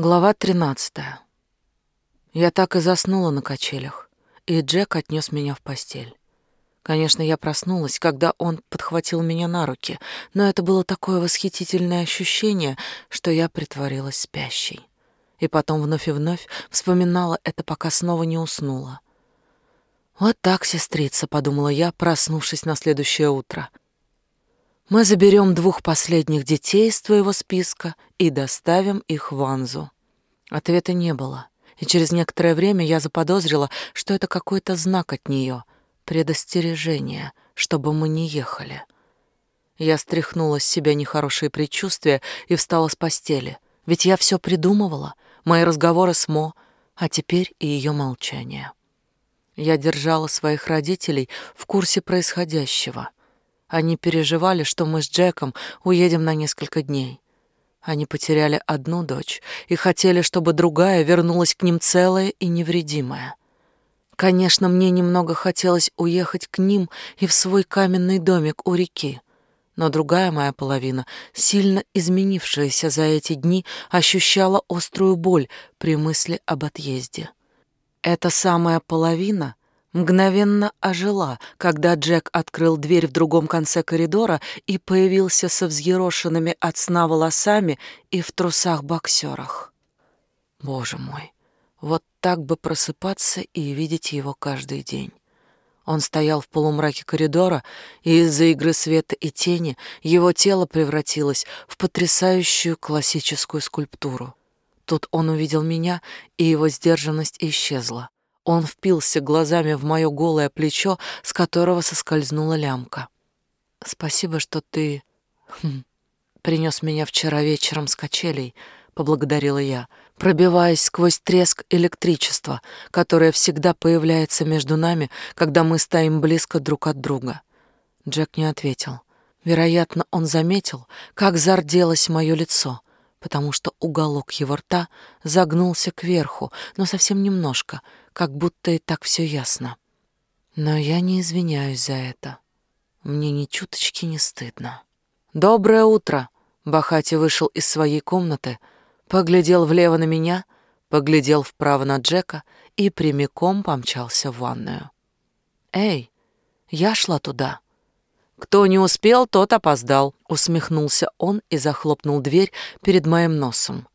Глава 13. Я так и заснула на качелях, и Джек отнес меня в постель. Конечно, я проснулась, когда он подхватил меня на руки, но это было такое восхитительное ощущение, что я притворилась спящей. И потом вновь и вновь вспоминала это, пока снова не уснула. «Вот так, сестрица», — подумала я, проснувшись на следующее утро. Мы заберем двух последних детей из твоего списка и доставим их в Анзу. Ответа не было, и через некоторое время я заподозрила, что это какой-то знак от нее, предостережение, чтобы мы не ехали. Я стряхнула с себя нехорошие предчувствия и встала с постели, ведь я все придумывала, мои разговоры с Мо, а теперь и ее молчание. Я держала своих родителей в курсе происходящего — они переживали, что мы с Джеком уедем на несколько дней. Они потеряли одну дочь и хотели, чтобы другая вернулась к ним целая и невредимая. Конечно, мне немного хотелось уехать к ним и в свой каменный домик у реки, но другая моя половина, сильно изменившаяся за эти дни, ощущала острую боль при мысли об отъезде. Эта самая половина мгновенно ожила, когда Джек открыл дверь в другом конце коридора и появился со взъерошенными от сна волосами и в трусах-боксерах. Боже мой, вот так бы просыпаться и видеть его каждый день. Он стоял в полумраке коридора, и из-за игры света и тени его тело превратилось в потрясающую классическую скульптуру. Тут он увидел меня, и его сдержанность исчезла. Он впился глазами в мое голое плечо, с которого соскользнула лямка. «Спасибо, что ты хм, принес меня вчера вечером с качелей», — поблагодарила я, пробиваясь сквозь треск электричества, которое всегда появляется между нами, когда мы стоим близко друг от друга. Джек не ответил. Вероятно, он заметил, как зарделось мое лицо, потому что уголок его рта загнулся кверху, но совсем немножко — как будто и так все ясно. Но я не извиняюсь за это. Мне ни чуточки не стыдно. «Доброе утро!» Бахати вышел из своей комнаты, поглядел влево на меня, поглядел вправо на Джека и прямиком помчался в ванную. «Эй, я шла туда!» «Кто не успел, тот опоздал», — усмехнулся он и захлопнул дверь перед моим носом.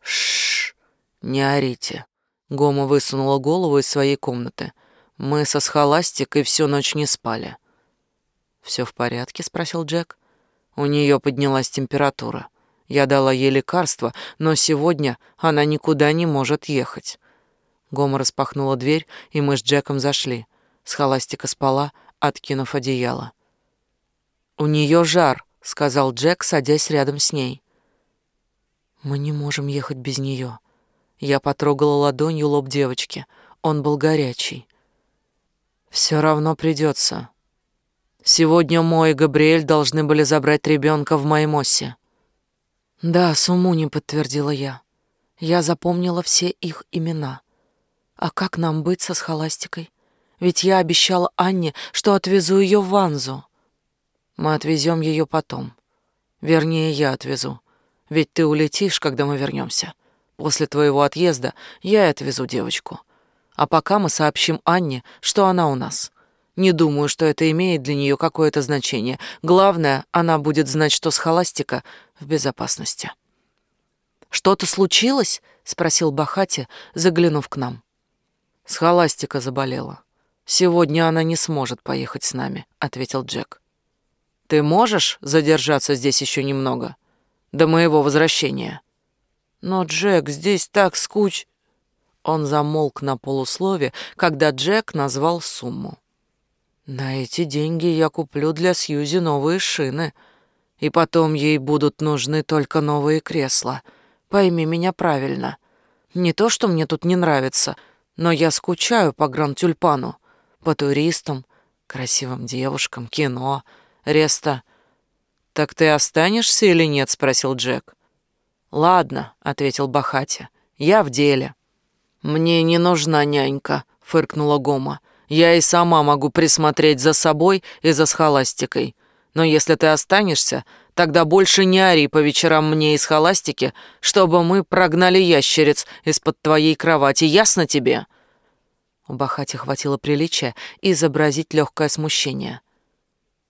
«Шш, не орите. Гома высунула голову из своей комнаты. Мы со схоластикой всю ночь не спали. Все в порядке?» — спросил Джек. У нее поднялась температура. Я дала ей лекарство, но сегодня она никуда не может ехать. Гома распахнула дверь, и мы с Джеком зашли. Схоластика спала, откинув одеяло. «У нее жар», — сказал Джек, садясь рядом с ней. «Мы не можем ехать без нее», я потрогала ладонью лоб девочки. Он был горячий. Все равно придется. Сегодня мой и Габриэль должны были забрать ребенка в Маймосе. Да, Суму не подтвердила я. Я запомнила все их имена. А как нам быть со схоластикой? Ведь я обещала Анне, что отвезу ее в Ванзу. Мы отвезем ее потом. Вернее, я отвезу. Ведь ты улетишь, когда мы вернемся. После твоего отъезда я отвезу девочку. А пока мы сообщим Анне, что она у нас. Не думаю, что это имеет для нее какое-то значение. Главное, она будет знать, что схоластика в безопасности. «Что-то случилось?» — спросил Бахати, заглянув к нам. «Схоластика заболела. Сегодня она не сможет поехать с нами», — ответил Джек. «Ты можешь задержаться здесь еще немного? До моего возвращения?» Но, Джек, здесь так скуч...» Он замолк на полуслове, когда Джек назвал сумму. «На эти деньги я куплю для Сьюзи новые шины, и потом ей будут нужны только новые кресла. Пойми меня правильно. Не то, что мне тут не нравится, но я скучаю по Гранд-Тюльпану, по туристам, красивым девушкам, кино, Реста...» «Так ты останешься или нет?» — спросил Джек. «Ладно», — ответил Бахати, — «я в деле». «Мне не нужна нянька», — фыркнула Гома. «Я и сама могу присмотреть за собой и за схоластикой. Но если ты останешься, тогда больше не ори по вечерам мне из холастики, чтобы мы прогнали ящериц из-под твоей кровати. Ясно тебе?» У Бахати хватило приличия изобразить легкое смущение.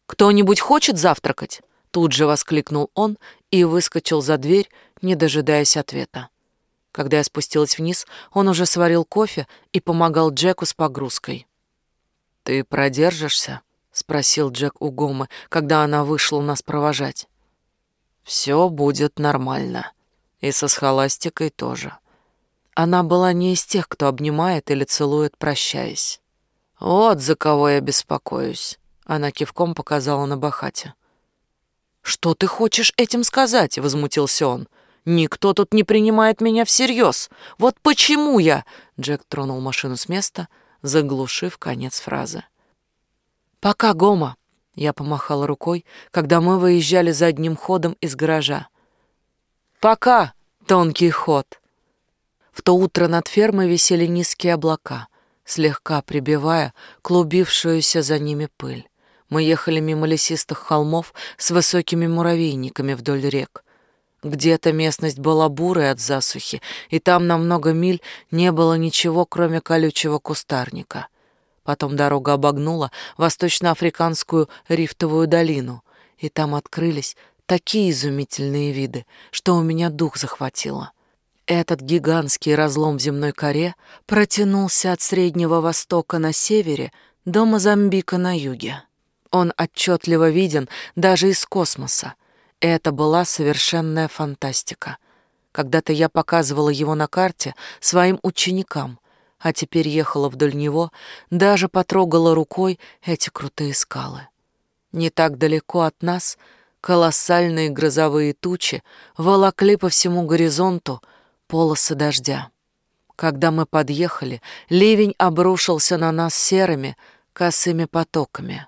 «Кто-нибудь хочет завтракать?» Тут же воскликнул он и выскочил за дверь, не дожидаясь ответа. Когда я спустилась вниз, он уже сварил кофе и помогал Джеку с погрузкой. «Ты продержишься?» — спросил Джек у Гомы, когда она вышла нас провожать. «Все будет нормально. И со схоластикой тоже». Она была не из тех, кто обнимает или целует, прощаясь. «Вот за кого я беспокоюсь», — она кивком показала на Бахате. «Что ты хочешь этим сказать?» — возмутился он. «Никто тут не принимает меня всерьез. Вот почему я...» Джек тронул машину с места, заглушив конец фразы. «Пока, Гома!» — я помахала рукой, когда мы выезжали задним ходом из гаража. «Пока, тонкий ход!» В то утро над фермой висели низкие облака, слегка прибивая клубившуюся за ними пыль. Мы ехали мимо лесистых холмов с высокими муравейниками вдоль рек. Где-то местность была бурой от засухи, и там на много миль не было ничего, кроме колючего кустарника. Потом дорога обогнула восточноафриканскую рифтовую долину, и там открылись такие изумительные виды, что у меня дух захватило. Этот гигантский разлом в земной коре протянулся от Среднего Востока на севере до Мозамбика на юге. Он отчетливо виден даже из космоса. Это была совершенная фантастика. Когда-то я показывала его на карте своим ученикам, а теперь ехала вдоль него, даже потрогала рукой эти крутые скалы. Не так далеко от нас колоссальные грозовые тучи волокли по всему горизонту полосы дождя. Когда мы подъехали, ливень обрушился на нас серыми, косыми потоками.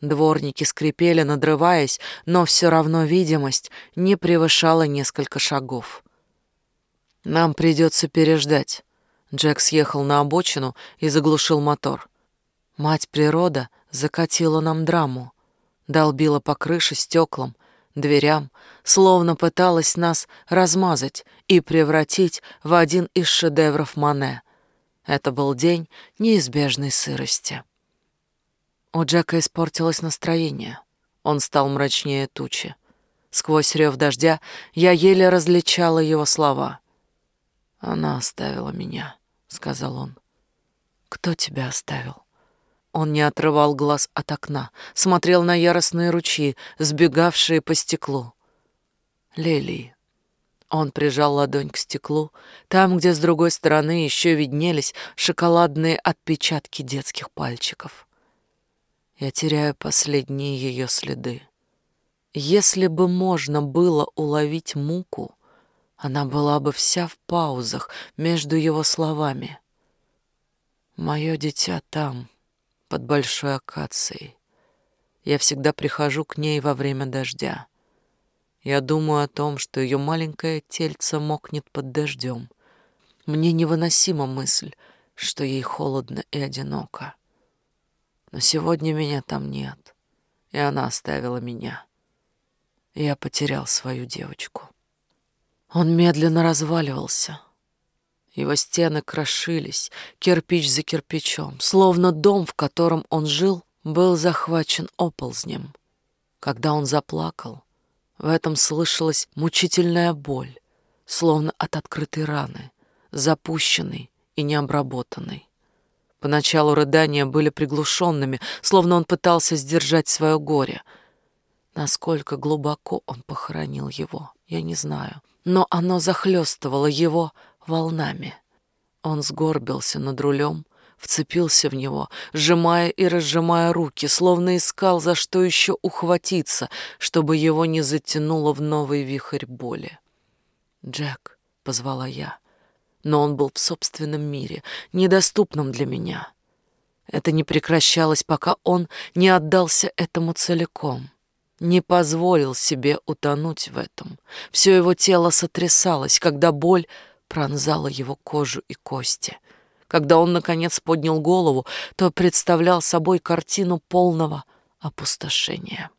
Дворники скрипели, надрываясь, но все равно видимость не превышала несколько шагов. «Нам придется переждать». Джек съехал на обочину и заглушил мотор. Мать природа закатила нам драму, долбила по крыше стеклам, дверям, словно пыталась нас размазать и превратить в один из шедевров Мане. Это был день неизбежной сырости. У Джека испортилось настроение. Он стал мрачнее тучи. Сквозь рев дождя я еле различала его слова. «Она оставила меня», — сказал он. «Кто тебя оставил?» Он не отрывал глаз от окна, смотрел на яростные ручьи, сбегавшие по стеклу. Лилии. Он прижал ладонь к стеклу, там, где с другой стороны еще виднелись шоколадные отпечатки детских пальчиков. Я теряю последние ее следы. Если бы можно было уловить муку, она была бы вся в паузах между его словами. Мое дитя там, под большой акацией. Я всегда прихожу к ней во время дождя. Я думаю о том, что ее маленькое тельце мокнет под дождем. Мне невыносима мысль, что ей холодно и одиноко. Но сегодня меня там нет, и она оставила меня. я потерял свою девочку. Он медленно разваливался. Его стены крошились, кирпич за кирпичом, словно дом, в котором он жил, был захвачен оползнем. Когда он заплакал, в этом слышалась мучительная боль, словно от открытой раны, запущенной и необработанной. Поначалу рыдания были приглушенными, словно он пытался сдержать свое горе. Насколько глубоко он похоронил его, я не знаю, но оно захлестывало его волнами. Он сгорбился над рулем, вцепился в него, сжимая и разжимая руки, словно искал, за что еще ухватиться, чтобы его не затянуло в новый вихрь боли. «Джек», — позвала я, но он был в собственном мире, недоступном для меня. Это не прекращалось, пока он не отдался этому целиком, не позволил себе утонуть в этом. Все его тело сотрясалось, когда боль пронзала его кожу и кости. Когда он, наконец, поднял голову, то представлял собой картину полного опустошения.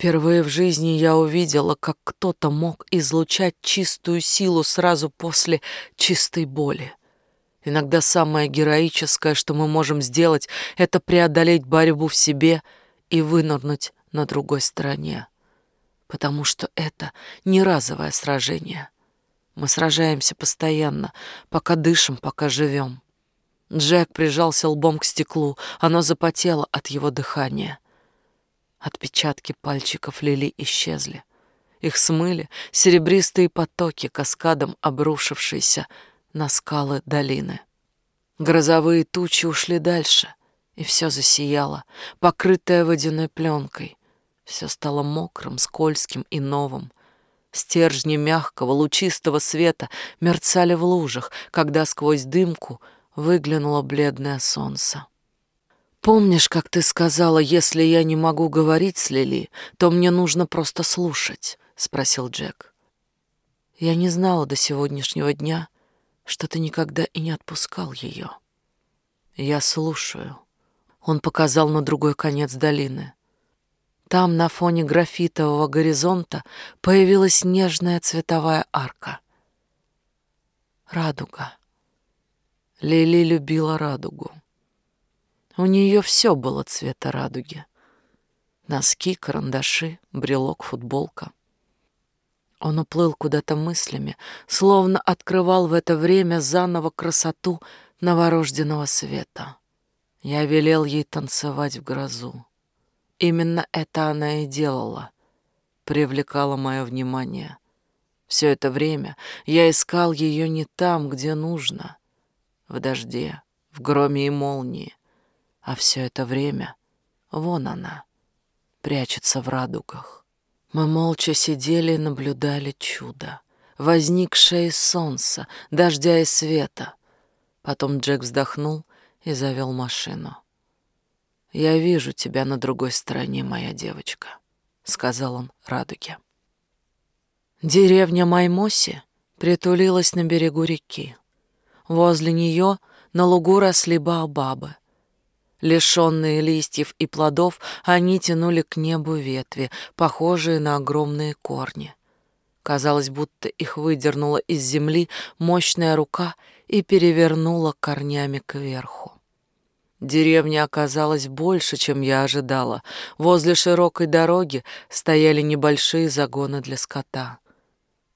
Впервые в жизни я увидела, как кто-то мог излучать чистую силу сразу после чистой боли. Иногда самое героическое, что мы можем сделать, это преодолеть борьбу в себе и вынырнуть на другой стороне. Потому что это не разовое сражение. Мы сражаемся постоянно, пока дышим, пока живем. Джек прижался лбом к стеклу, оно запотело от его дыхания. Отпечатки пальчиков Лили исчезли. Их смыли серебристые потоки, каскадом обрушившиеся на скалы долины. Грозовые тучи ушли дальше, и все засияло, покрытое водяной пленкой. Все стало мокрым, скользким и новым. Стержни мягкого, лучистого света мерцали в лужах, когда сквозь дымку выглянуло бледное солнце. «Помнишь, как ты сказала, если я не могу говорить с Лили, то мне нужно просто слушать?» — спросил Джек. Я не знала до сегодняшнего дня, что ты никогда и не отпускал ее. Я слушаю. Он показал на другой конец долины. Там на фоне графитового горизонта появилась нежная цветовая арка. Радуга. Лили любила радугу. У нее все было цвета радуги. Носки, карандаши, брелок, футболка. Он уплыл куда-то мыслями, словно открывал в это время заново красоту новорожденного света. Я велел ей танцевать в грозу. Именно это она и делала, привлекала мое внимание. Все это время я искал ее не там, где нужно, в дожде, в громе и молнии, а все это время вон она, прячется в радугах. Мы молча сидели и наблюдали чудо, возникшее из солнца, дождя и света. Потом Джек вздохнул и завел машину. «Я вижу тебя на другой стороне, моя девочка», — сказал он радуге. Деревня Маймоси притулилась на берегу реки. Возле нее на лугу росли баобабы. Лишенные листьев и плодов, они тянули к небу ветви, похожие на огромные корни. Казалось, будто их выдернула из земли мощная рука и перевернула корнями кверху. Деревня оказалась больше, чем я ожидала. Возле широкой дороги стояли небольшие загоны для скота.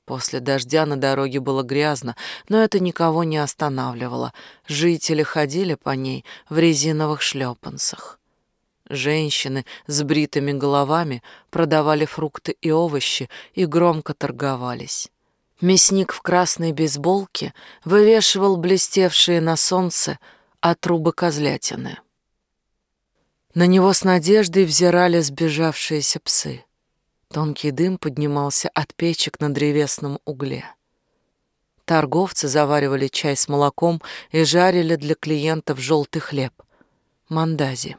После дождя на дороге было грязно, но это никого не останавливало. Жители ходили по ней в резиновых шлепанцах. Женщины с бритыми головами продавали фрукты и овощи и громко торговались. Мясник в красной бейсболке вывешивал блестевшие на солнце отрубы козлятины. На него с надеждой взирали сбежавшиеся псы. Тонкий дым поднимался от печек на древесном угле. Торговцы заваривали чай с молоком и жарили для клиентов желтый хлеб — мандази.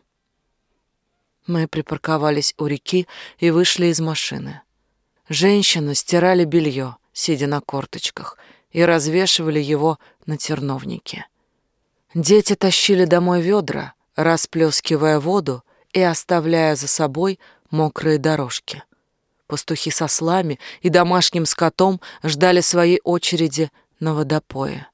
Мы припарковались у реки и вышли из машины. Женщины стирали белье, сидя на корточках, и развешивали его на терновнике. Дети тащили домой ведра, расплескивая воду и оставляя за собой мокрые дорожки. Пастухи со слами и домашним скотом ждали своей очереди на водопое.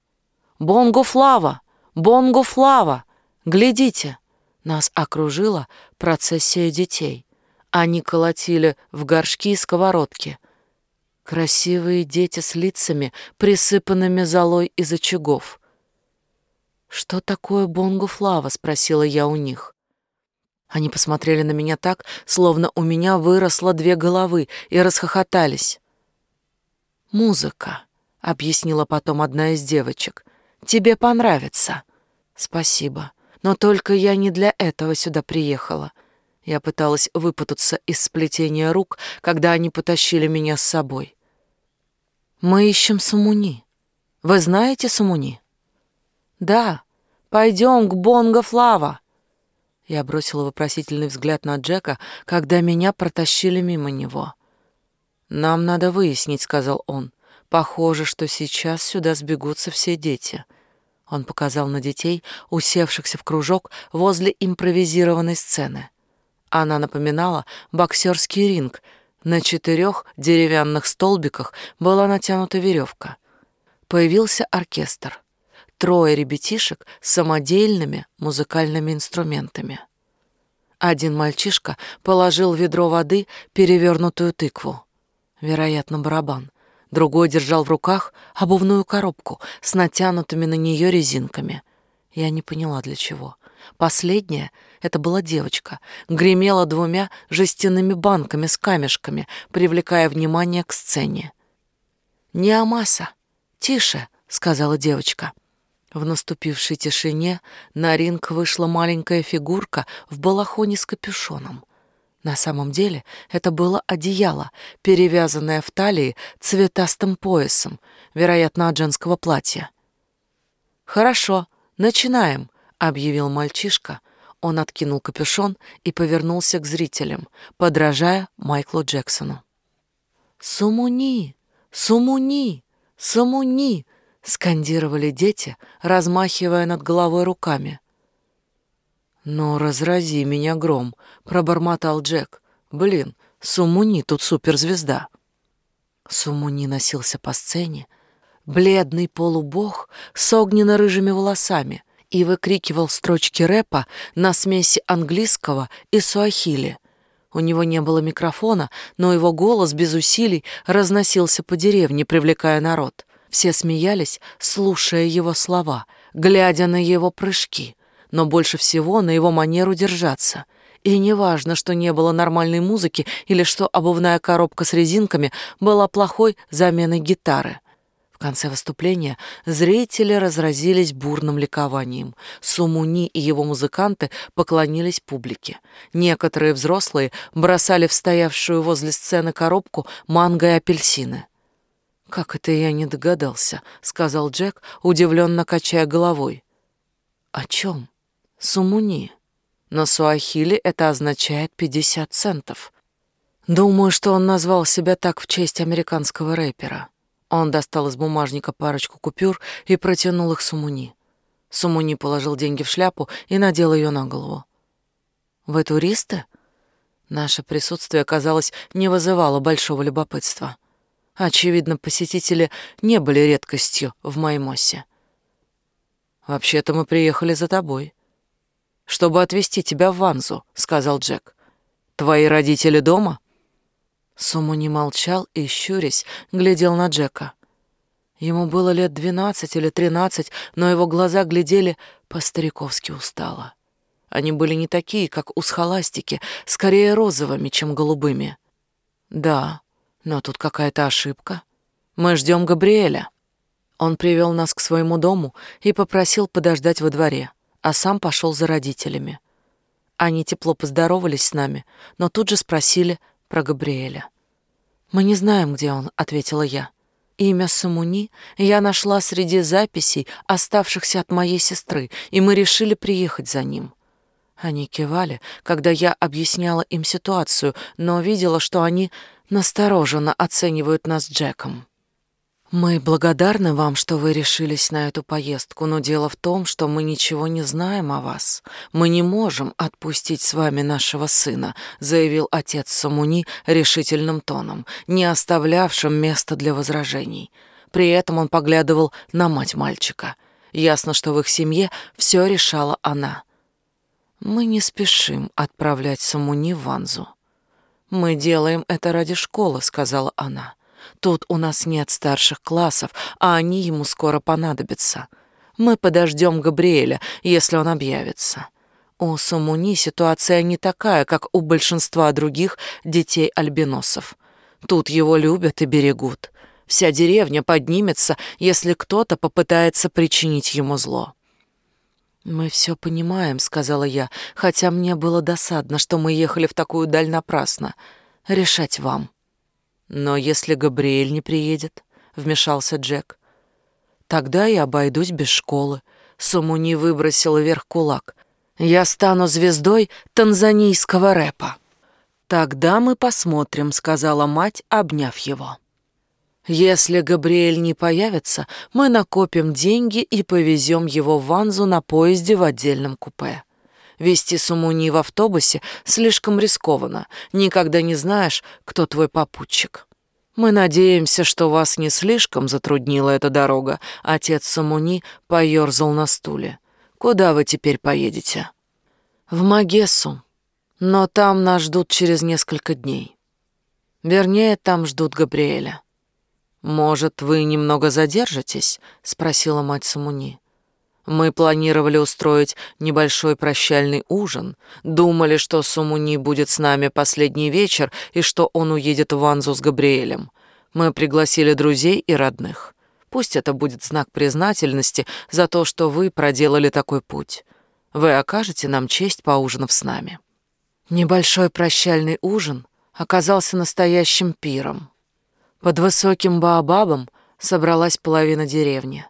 «Бонгу Флава! Бонгу Флава! Глядите!» Нас окружила процессия детей. Они колотили в горшки и сковородки. Красивые дети с лицами, присыпанными золой из очагов. «Что такое бонгу-флава?» — спросила я у них. Они посмотрели на меня так, словно у меня выросло две головы, и расхохотались. «Музыка», — объяснила потом одна из девочек. «Тебе понравится». «Спасибо, но только я не для этого сюда приехала». Я пыталась выпутаться из сплетения рук, когда они потащили меня с собой. «Мы ищем Сумуни. Вы знаете Сумуни?» «Да, пойдем к Бонго Флава!» Я бросила вопросительный взгляд на Джека, когда меня протащили мимо него. «Нам надо выяснить», — сказал он. «Похоже, что сейчас сюда сбегутся все дети». Он показал на детей, усевшихся в кружок возле импровизированной сцены. Она напоминала боксерский ринг. На четырех деревянных столбиках была натянута веревка. Появился оркестр. Трое ребятишек с самодельными музыкальными инструментами. Один мальчишка положил в ведро воды перевернутую тыкву. Вероятно, барабан. Другой держал в руках обувную коробку с натянутыми на нее резинками. Я не поняла, для чего. Последняя — это была девочка, гремела двумя жестяными банками с камешками, привлекая внимание к сцене. «Не Амаса! Тише!» — сказала девочка. В наступившей тишине на ринг вышла маленькая фигурка в балахоне с капюшоном. На самом деле это было одеяло, перевязанное в талии цветастым поясом, вероятно, от женского платья. «Хорошо, начинаем», — объявил мальчишка. Он откинул капюшон и повернулся к зрителям, подражая Майклу Джексону. «Сумуни! Сумуни! Сумуни!» Скандировали дети, размахивая над головой руками. «Ну, разрази меня гром», — пробормотал Джек. «Блин, Сумуни тут суперзвезда». Сумуни носился по сцене, бледный полубог с огненно-рыжими волосами и выкрикивал строчки рэпа на смеси английского и суахили. У него не было микрофона, но его голос без усилий разносился по деревне, привлекая народ. Все смеялись, слушая его слова, глядя на его прыжки, но больше всего на его манеру держаться. И неважно, что не было нормальной музыки или что обувная коробка с резинками была плохой заменой гитары. В конце выступления зрители разразились бурным ликованием. Сумуни и его музыканты поклонились публике. Некоторые взрослые бросали в стоявшую возле сцены коробку манго и апельсины. «Как это я не догадался?» — сказал Джек, удивленно качая головой. «О чем?» «Сумуни. На суахили это означает пятьдесят центов. Думаю, что он назвал себя так в честь американского рэпера. Он достал из бумажника парочку купюр и протянул их Сумуни. Сумуни положил деньги в шляпу и надел ее на голову. «Вы туристы?» Наше присутствие, казалось, не вызывало большого любопытства. Очевидно, посетители не были редкостью в Маймосе. «Вообще-то мы приехали за тобой. Чтобы отвезти тебя в Ванзу», — сказал Джек. «Твои родители дома?» Суму не молчал и, щурясь, глядел на Джека. Ему было лет двенадцать или тринадцать, но его глаза глядели по-стариковски устало. Они были не такие, как у схоластики, скорее розовыми, чем голубыми. Да, но тут какая-то ошибка. Мы ждем Габриэля. Он привел нас к своему дому и попросил подождать во дворе, а сам пошел за родителями. Они тепло поздоровались с нами, но тут же спросили про Габриэля. «Мы не знаем, где он», — ответила я. Имя Самуни я нашла среди записей, оставшихся от моей сестры, и мы решили приехать за ним. Они кивали, когда я объясняла им ситуацию, но видела, что они настороженно оценивают нас Джеком. Мы благодарны вам, что вы решились на эту поездку, но дело в том, что мы ничего не знаем о вас. Мы не можем отпустить с вами нашего сына, заявил отец Самуни решительным тоном, не оставлявшим места для возражений. При этом он поглядывал на мать мальчика. Ясно, что в их семье все решала она. Мы не спешим отправлять Самуни в Ванзу. «Мы делаем это ради школы», — сказала она. «Тут у нас нет старших классов, а они ему скоро понадобятся. Мы подождем Габриэля, если он объявится». У Сумуни ситуация не такая, как у большинства других детей-альбиносов. Тут его любят и берегут. Вся деревня поднимется, если кто-то попытается причинить ему зло. «Мы все понимаем», — сказала я, хотя мне было досадно, что мы ехали в такую даль напрасно. «Решать вам». «Но если Габриэль не приедет», — вмешался Джек, — «тогда я обойдусь без школы». Сумуни выбросила вверх кулак. «Я стану звездой танзанийского рэпа». «Тогда мы посмотрим», — сказала мать, обняв его. Если Габриэль не появится, мы накопим деньги и повезем его в Ванзу на поезде в отдельном купе. Вести Сумуни в автобусе слишком рискованно. Никогда не знаешь, кто твой попутчик. Мы надеемся, что вас не слишком затруднила эта дорога. Отец Сумуни поёрзал на стуле. Куда вы теперь поедете? В Магессу. Но там нас ждут через несколько дней. Вернее, там ждут Габриэля. Может, вы немного задержитесь? спросила мать Самуни. Мы планировали устроить небольшой прощальный ужин, думали, что Сумуни будет с нами последний вечер и что он уедет в Ванзу с Габриэлем. Мы пригласили друзей и родных. Пусть это будет знак признательности за то, что вы проделали такой путь. Вы окажете нам честь, поужинав с нами. Небольшой прощальный ужин оказался настоящим пиром. Под высоким баобабом собралась половина деревни.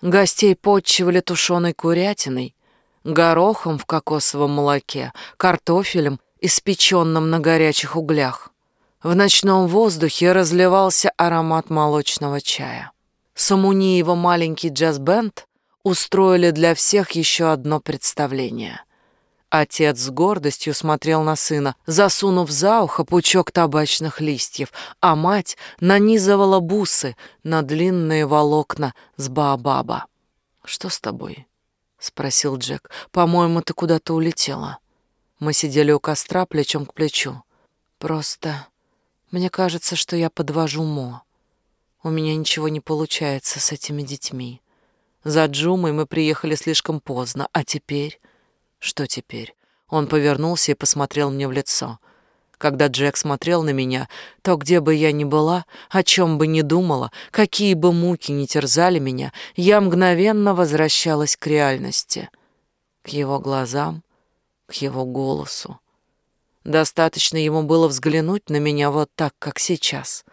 Гостей подчивали тушеной курятиной, горохом в кокосовом молоке, картофелем, испеченным на горячих углях. В ночном воздухе разливался аромат молочного чая. Самуни его маленький джаз-бенд устроили для всех еще одно представление. Отец с гордостью смотрел на сына, засунув за ухо пучок табачных листьев, а мать нанизывала бусы на длинные волокна с баобаба. «Что с тобой?» — спросил Джек. «По-моему, ты куда-то улетела». Мы сидели у костра плечом к плечу. «Просто мне кажется, что я подвожу Мо. У меня ничего не получается с этими детьми. За Джумой мы приехали слишком поздно, а теперь...» Что теперь? Он повернулся и посмотрел мне в лицо. Когда Джек смотрел на меня, то где бы я ни была, о чем бы ни думала, какие бы муки ни терзали меня, я мгновенно возвращалась к реальности, к его глазам, к его голосу. Достаточно ему было взглянуть на меня вот так, как сейчас.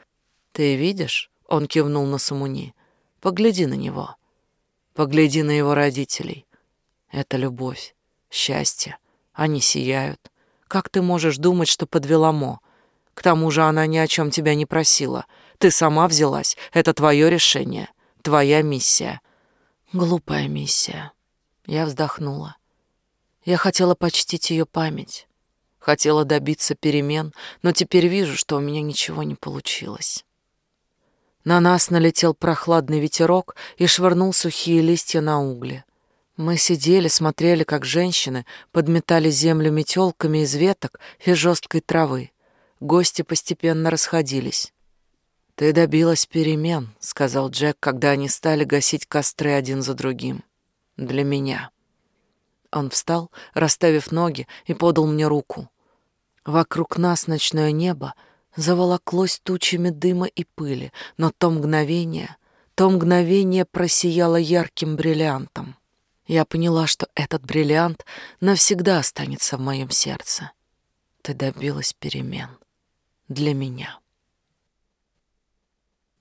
«Ты видишь?» — он кивнул на Самуни. «Погляди на него. Погляди на его родителей. Это любовь счастье. Они сияют. Как ты можешь думать, что подвела Мо? К тому же она ни о чем тебя не просила. Ты сама взялась. Это твое решение. Твоя миссия. Глупая миссия. Я вздохнула. Я хотела почтить ее память. Хотела добиться перемен, но теперь вижу, что у меня ничего не получилось. На нас налетел прохладный ветерок и швырнул сухие листья на угли. Мы сидели, смотрели, как женщины подметали землю метелками из веток и жесткой травы. Гости постепенно расходились. «Ты добилась перемен», — сказал Джек, когда они стали гасить костры один за другим. «Для меня». Он встал, расставив ноги, и подал мне руку. Вокруг нас ночное небо заволоклось тучами дыма и пыли, но то мгновение, то мгновение просияло ярким бриллиантом. Я поняла, что этот бриллиант навсегда останется в моем сердце. Ты добилась перемен для меня.